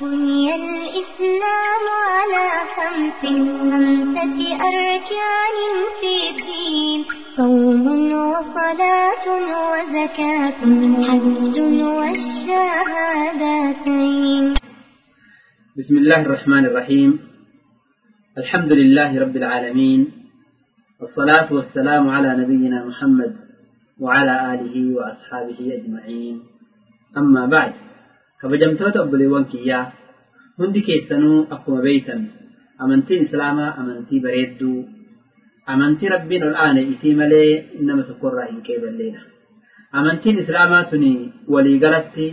بني الإسلام على خمس خمسة أركان في الدين. صوم وصلاة وزكاة حج والشهادتين. بسم الله الرحمن الرحيم. الحمد لله رب العالمين والصلاة والسلام على نبينا محمد وعلى آله وأصحابه أجمعين. أما بعد كبجمتوت أبليوان كيا هندي كيسانو أقوم بيتا أمنتي إسلاما أمنتي بريدو أمنتي ربنا الآن إثي ملي إنما تقرى إن كيب الليلة أمنتي إسلاما تني ولي غلطي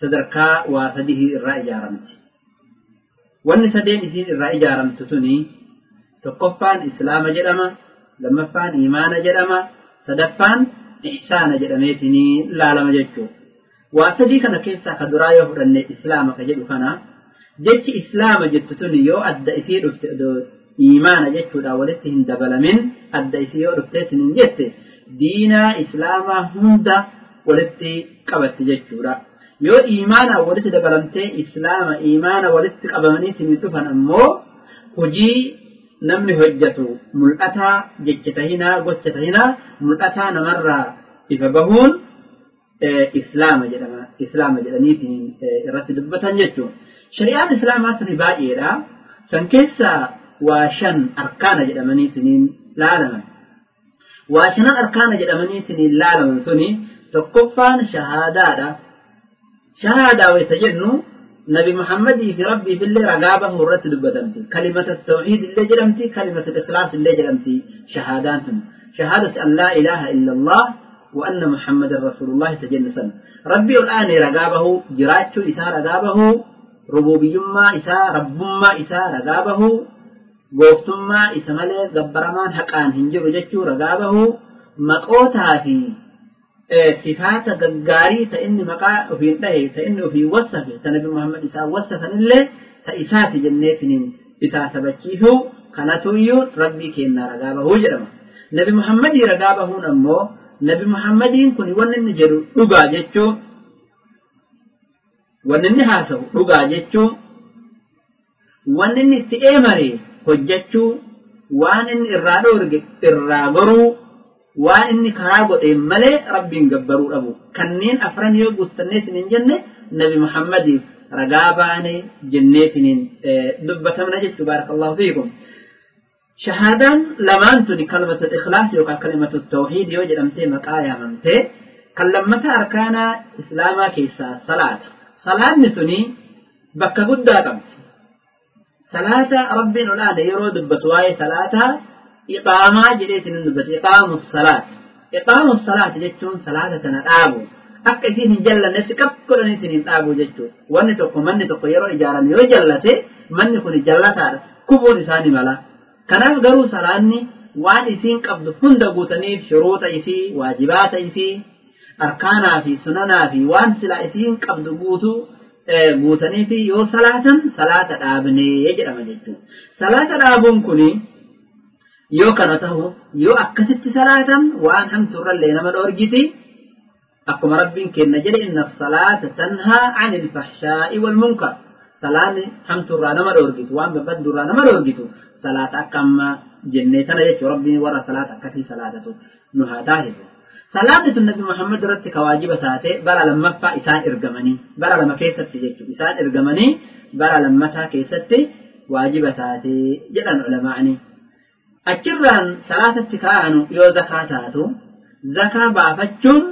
صدركا واسده الرأي جارمتي وان سدين إثي الرأي جارمتو تني تقفان إسلام جرما لما فان إيمان جرما صدفان إحسان جرميتني لا لما جدتو sadii kana keessaa ka duraa yoo fudhanne islaama ka jedhu kana jechi islaama jettu tuni yoo adda isii dhufte imaana jechuudha walitti hin dabalamin adda isii yoo dhufteetin hin jette diinaa islaamaa hunda walitti qabatti jechuudha yoo imaana walitti dabalamtee islaama imaana walitti qabamaniitin hin dhufan ammoo hojii namni hojjatu mul'ataa jecha tahinaa gocha tahinaa mul'ataa namarraa ifa bahuun islaama jedhama islaama jedhaniitiin irratti dubbatan jechuun shari'aan islaamaa suni baay'eedha san keessaa waa shan arkaana jedhamaniitiin laalaman waa shanan arkaana jedhamaniitiin laalaman suni tokkoffaan shahaadaadha shahaadaa wayta jennu muhammadii fi rabbiif illee ragaa bahuu irratti dubbatamti kalimata tawxiid illee jedhamti kalimata ikhlaas illee jedhamti shahaadaan tun shahaadati an laa ilaaha illa allah وأن محمد رسول الله تجنسا ربي الآن رقابه جراته إساء رقابه ربوبي ما إساء رب ما إساء رقابه قوفتم ما إساء ملي قبرمان حقان هنجر جتشو رقابه. مقوتها في صفات ققاري تإني مقا في انتهي تإني في وصفه تنبي محمد إساء وصفا إلا تإساء جنيتين إساء سبكيسو كانتويو ربي كينا رقابه جرم. نبي محمد رقابه أمو nabi muhammadiin kun wanni inni jedhu dhugaa jechuun wanni inni haasa'u dhugaa jechuun wanni inni itti eemare hojjechuu waan inni irraa dhoorge irraa goruu waan inni karaa godheen malee rabbiin gabbaruu dhabu. Kanneen afran yoo guuttanneetin hin jenne nabi muhammadiif ragaa baane jenneetiniin dubbatamna jechuu baarakallahu fiikum شهادا لما أنتم كلمة الإخلاص يوقع كلمة التوحيد يوجد أمتي مقايا أمتي كلمة أركان إسلام كيسا؟ صلاة. صلاة نتوني بك قد صلاة رب لا يرود بتواي صلاة إقامة جريت ندبت إقام الصلاة. إقام الصلاة جتون صلاة تنقابو أكثين جل الناس كبكل نتني نتابو جتون ونتوكو من نتوكو يرو إجارة يوجلتي من يكون جلتار كبور ساني ملا. Kanaaf garuu salaanni waan isiin qabdu hunda guutaniif shuruuxa isii waajibaata isii arkaanaa fi sunanaa fi waan silaa isiin qabdu guutuu guutanii fi yoo salaatan salaata dhaabnee jedhama jechuudha. Salaata dhaabuun kuni yoo kana tahu yoo akkasitti salaatan waan hamtuurrallee nama dhoorgiti akkuma rabbiin kenna jedhe inna salaata tanhaa anil fahshaa'i wal munkar salaanni hamtuurraa nama dhoorgitu waan babbadduurraa nama dhoorgitu salaata akka amma jennee tana jechuun rabbiin warra salaata akkasii salaatatu nu haa taasisu. Salaatni tun Nabi Muhammad irratti ka waajiba taate bara lammaffaa isaan ergamanii bara lama keessatti jechuudha isaan ergamanii bara lammataa keessatti waajiba taate jedhan ulamaa'anii. Achirraan salaatatti kaa'anu yoo zakaa taatu zakaa baafachuun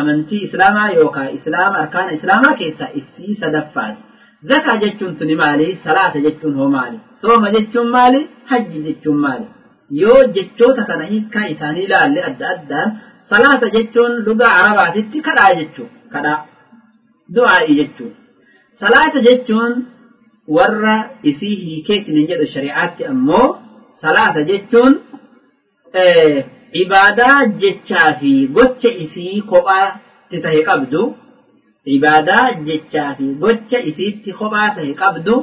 amantii islaamaa yookaan islaama arkaana islaamaa keessaa isii sadaffaati. زكا جتشون تني مالي صلاة جتشون هو مالي صوم جتشون مالي حج جتشون مالي يو جتشو تكنهي كايساني لالي أدى أدى صلاة جتشون لغة عرباتي كدا جتشو كدا دعاء جتشو صلاة جتشون ورى إسيه كيت نجد الشريعات أمو صلاة جتشون إيه عبادة جتشا في إسيه قبع تتهي قبدو ibaadaa jechaa fi gocha isiitti kophaa tahe qabdu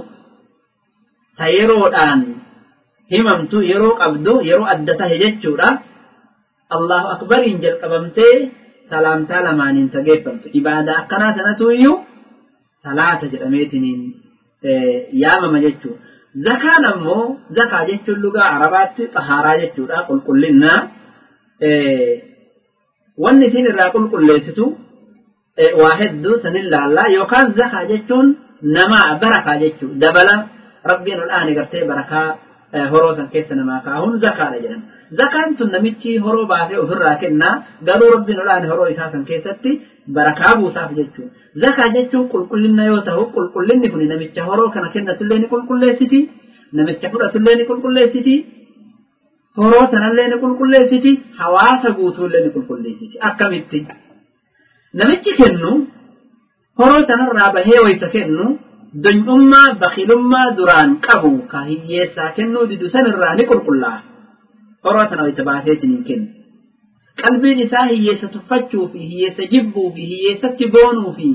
ta yeroodhaan himamtu yeroo qabdu yeroo adda tahe jechuudha allahu akbariin jalqabamtee salaamtaa lamaaniin tageeffamtu ibaadaa akkanaa sanatu iyyuu salaata jedhameetiniin yaamama jechuudha. Zakaan ammoo zakaa jechuun lugaa arabaatti xahaaraa jechuudha qulqullinnaa. Wanni isin irraa qulqulleessitu waa hedduu sanin laallaa yookaan zakaa jechuun namaa barakaa jechuudha. Dabala rabbiin ol aane gartee barakaa horoo san keessa namaa kaa'uun zakaadha jedhama. Zakaan tun namichi horoo baasee ofirraa kennaa garuu rabbiin ol aane horoo isaa san keessatti barakaa buusaaf jechuudha. Zakaa jechuun qulqullina yoo ta'u qulqullinni kun namicha horoo kana kennatullee ni qulqulleessiti. Namicha fudhatullee ni qulqulleessiti. Horoo sanallee ni qulqulleessiti. Hawaasa guutuullee ni qulqulleessiti. Akkamitti? Namichi kennu horoo sanarraa bahee wayita kennu donyummaa bakilummaa duraan qabu ka hiyyeessaa kennuu didu sanirraa ni qulqullaa'a. Horoo sana wayita baaseetiin hin kennu. qalbiin isaa hiyyeessa tuffachuu fi hiyyeessa jibbuu fi hiyyeessatti boonuu fi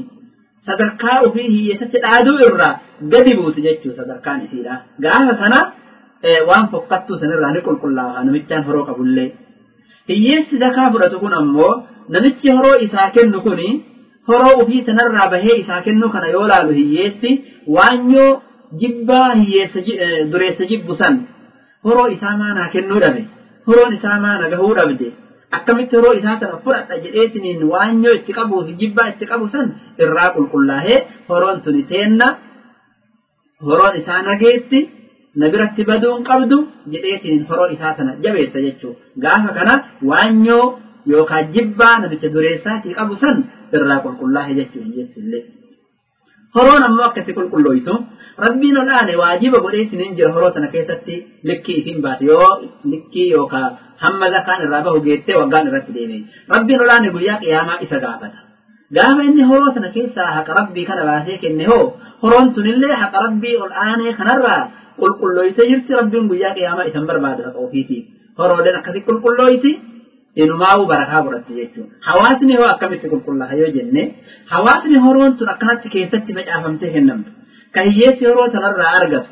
sadarkaa ofii hiyyeessatti dhaaduu irraa gadi buutu jechuu sadarkaan isiidha. Gaafa sana waan fokkattuu sanirraa ni qulqullaa'a namichaan horoo qabullee. Hiyyeessi zakaa fudhatu kun ammoo namichi horoo isaa kennu kuni horoo ofii sanarraa bahee isaa kennu kana yoo laalu hiyyeessi waanyoo jibbaa dureessa jibbu san horoo isaa maanaa kennuu dhabe horoon isaa maana gahuu dhabde akkamitti yeroo isaa sana fudhadha jedheetiniin waanyoo itti qabuu fi jibbaa itti qabu san irraa qulqullaa'ee horoon tuni teenna horoon isaa nageetti na biratti baduun qabdu jedheetiniin horoo isaa sana jabeessa jechuudha. Gaafa kana waanyoo yookaan jibbaa namicha dureessaatii qabu san irraa qulqullaa'e jechuudha hiyyeessillee. Horoon ammoo akkatti qulqullooytu rabbiin ol aane waajiba godheetiniin jira horoo sana keessatti likkii isin baate yoo likkii yookaan hamma zakaan irraa bahu geettee waggaan irratti deeme. Rabbiin ol aane guyyaa qiyaamaa isa gaafata. Gaafa inni horoo sana keessaa haqa rabbii kana baasee kenne hoo horoon tunillee haqa rabbii ol aanee kanarraa qulqullooytee jirti rabbiin guyyaa qiyaamaa isan barbaadu haqa ofiitiif. Horooleen akkasi qulqullooyti inumaa'uu barakaa godhatti jechuudha. Hawaasni hoo akkamitti qulqullaa'a yoo jenne hawaasni horoon tun akkanatti keessatti facaafamtee kennamtu. Ka hiyyeessi horoo sanarraa argatu.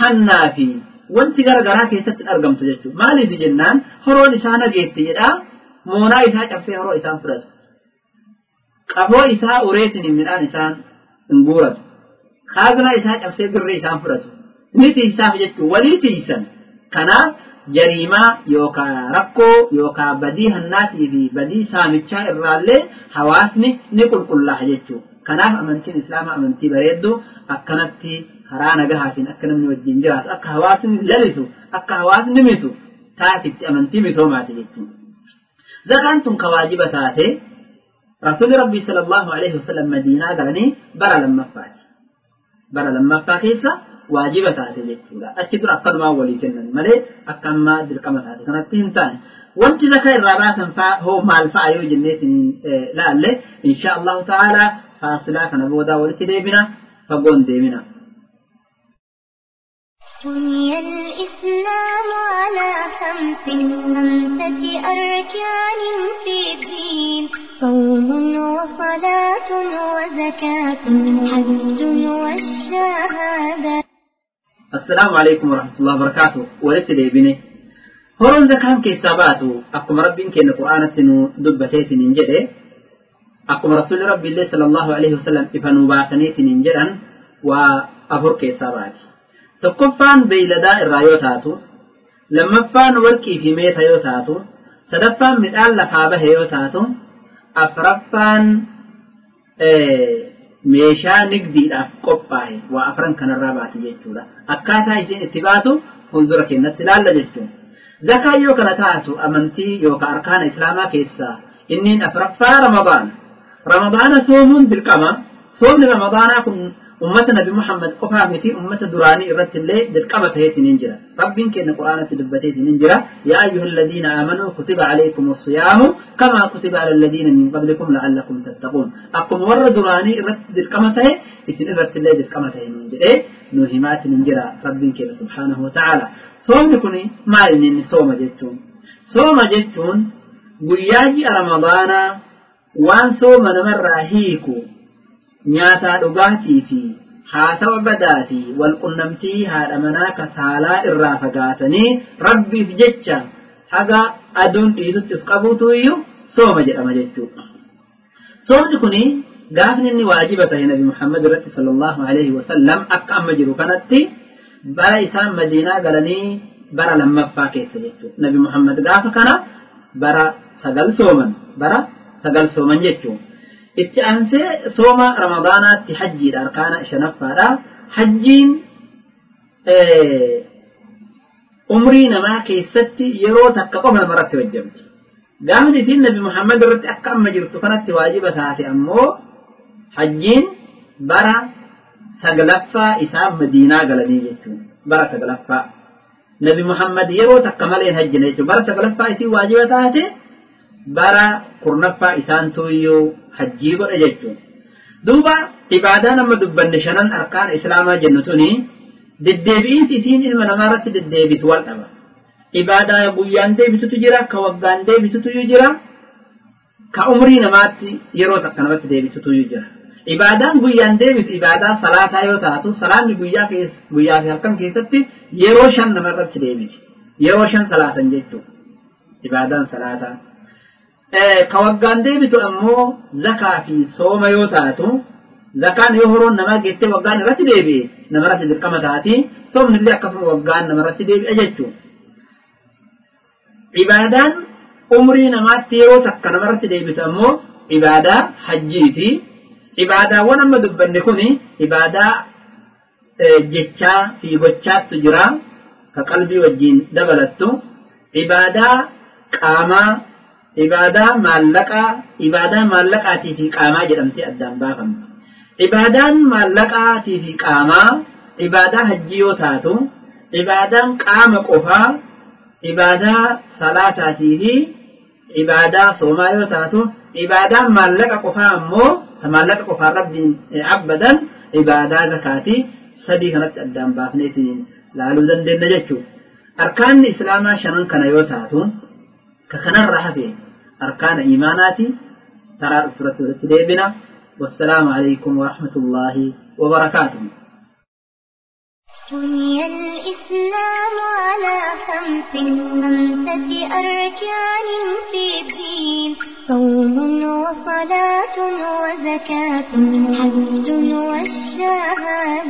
Hannaa fi wanti garagaraa keessatti argamtu jechuudha. Maaliif jennaan horoon isaa nageetti jedhaa moonaa isaa cabsee horoo isaan fudhatu. Qaboo isaa ureetiin midhaan isaan hin guuratu. Kaaznaa isaa cabsee birrii isaan fudhatu. Ni tiisaaf jechuudha. Walii tiisan. Kanaaf jariimaa yookaan rakkoo yookaan badii hannaatii fi badii saamichaa irraallee hawaasni ni qulqullaa'a jechuudha. Kanaaf amantiin islaamaa amantii bareedduu akkanatti karaa nagahaatiin akka namni wajjin jiraatu akka hawaasni lalisu akka hawaasni misu taasifti amantii misoomaati jechuudha. Zakaan tun ka waajiba taate rasuulli rabbii sallallahu alaihi wasallam madiinaa galanii bara lammaffaati. Bara lammaffaa keessa واجب تاتي جتورا أشتو أكثر ما ولي كنن ملي أكثر ما ذلك ما تاتي كنا تنتان وانت ذكا الرابعة فا هو ما الفا أيو جنيتين لألي إن شاء الله تعالى فاصلا كنا بودا ولي ديبنا فقون ديبنا بني الإسلام على خمس خمسة أركان في الدين. صوم وصلاة وزكاة حج والشهادة السلام عليكم ورحمة الله وبركاته ولت deebine horoon zakaan keessaa baatu akkuma rabbiin keenya qur'aanatti nu dubbateetiin hin jedhe akkuma rasuulli rabbiillee sallallahu alaihi wasallam ifa nu baasaniitiin hin jedhan waa afur keessaa baati. Tokkoffaan beeyladaa irraa yoo taatu, lammaffaan warqii fi meeta yoo taatu, sadaffaan midhaan meeshaa nigdiidhaaf qophaa'e waa afran kanarraa baati jechuudha. Akkaataa isiin itti baatu fuuldura keenyatti ilaalla jechuudha. Zakaa yoo kana taatu amantii yookaan arkaana islaamaa keessaa inniin afraffaa ramadaana. Ramadaana soomuun dirqama. Soomni ramadaanaa kun أمتنا بمحمد أفهمتي أمة دراني رت الله دلقبة هيتي ننجرة. رب إنك إن قرآن في دبة ننجرة. يا أيها الذين آمنوا كتب عليكم الصيام كما كتب على الذين من قبلكم لعلكم تتقون. أقوم ور دراني رت دلقبة هيتي رت الله دلقبة هيتي ننجرة. إيه؟ نهمات ننجرة. رب إنك سبحانه وتعالى. صوم يكوني ما إنني صوم جدتون صوم جدتون قياجي رمضان وان صوم نمر هيكو nyaataa dhugaatii fi haasawa badaa fi walqunnamtii haadha manaa kasaalaa irraa fagaatanii rabbiif jecha haga aduun dhiitutti of qabuutu iyyuu sooma jedhama jechuudha. Soomni kun gaafni inni waajiba tahe nabi muhammad irratti sallallahu alaihi wasallam akka amma jiru kanatti bara isaan madiinaa galanii bara lammaffaa keessa jechuudha nabi muhammad gaafa kana bara sagal sooman bara sagal sooman jechuudha itti aansee sooma ramadaanaatti hajjiidha arkaana shanaffaadha hajjiin umrii namaa keessatti yeroo takka qofa namarratti hojjamti gaafni isiin nabi muhammad irratti akka amma jirtu kanatti waajiba taate ammoo hajjiin bara saglaffaa isaan madiinaa galanii jechuun bara saglaffaa nabi muhammad yeroo takka malee hajjina jechuun bara saglaffaa isii waajiba taate bara kurnaffaa isaan tuuyyuu hajjii godha jechuun. Duuba ibaadaa nama dubbanne shanan arkaan islaamaa jennu tuni deddeebi'iinsi isiin ilma namaa irratti deddeebitu wal dhaba. Ibaadaa guyyaan deebitutu jira ka waggaan deebitutu jira ka umrii namaatti yeroo takka namatti deebitutu jira. Ibaadaan guyyaan deebitu ibaadaa salaataa yoo taatu salaanni guyyaa guyyaa halkan keessatti yeroo shan namarratti deebiti. Yeroo shan salaatan jechuudha. Ibaadaan salaataa ka waggaan deebitu ammoo zakaa fi sooma yoo taatu zakaan yoo horoon namaa geettee waggaan irratti deebi'e namarratti dirqama taati soomni illee akkasuma waggaan namarratti deebi'a jechuudha. Ibaadaan umrii namaatti yeroo takka namarratti deebitu ammoo ibaadaa hajjiiti. Ibaadaawwan amma dubbanne kuni ibaadaa jechaa fi gochaattu jira ka qalbii wajjiin dabalattu. Ibaadaa qaamaa ibaadaa maallaqaa ibaadaa maallaqaatii fi qaamaa jedhamtee addaan baafamti ibaadaan maallaqaatii fi qaamaa ibaadaa hajjii yoo taatu ibaadaan qaama qofaa ibaadaa salaataatii fi ibaadaa soomaa yoo taatu ibaadaan maallaqa qofaa ammoo maallaqa qofaa rabbiin abbadan ibaadaa zakaatii sadii kanatti addaan baafneetiin laaluu dandeenya jechuudha. Arkaanni islaamaa shanan kana yoo taatu hafe arkaana imaanaati taraa dhufurratti walitti deebina. والسلام عليكم ورحمة الله وبركاته. بني الإسلام على خمس خمسة أركان في الدين. صوم وصلاة وزكاة. حج والشهادتان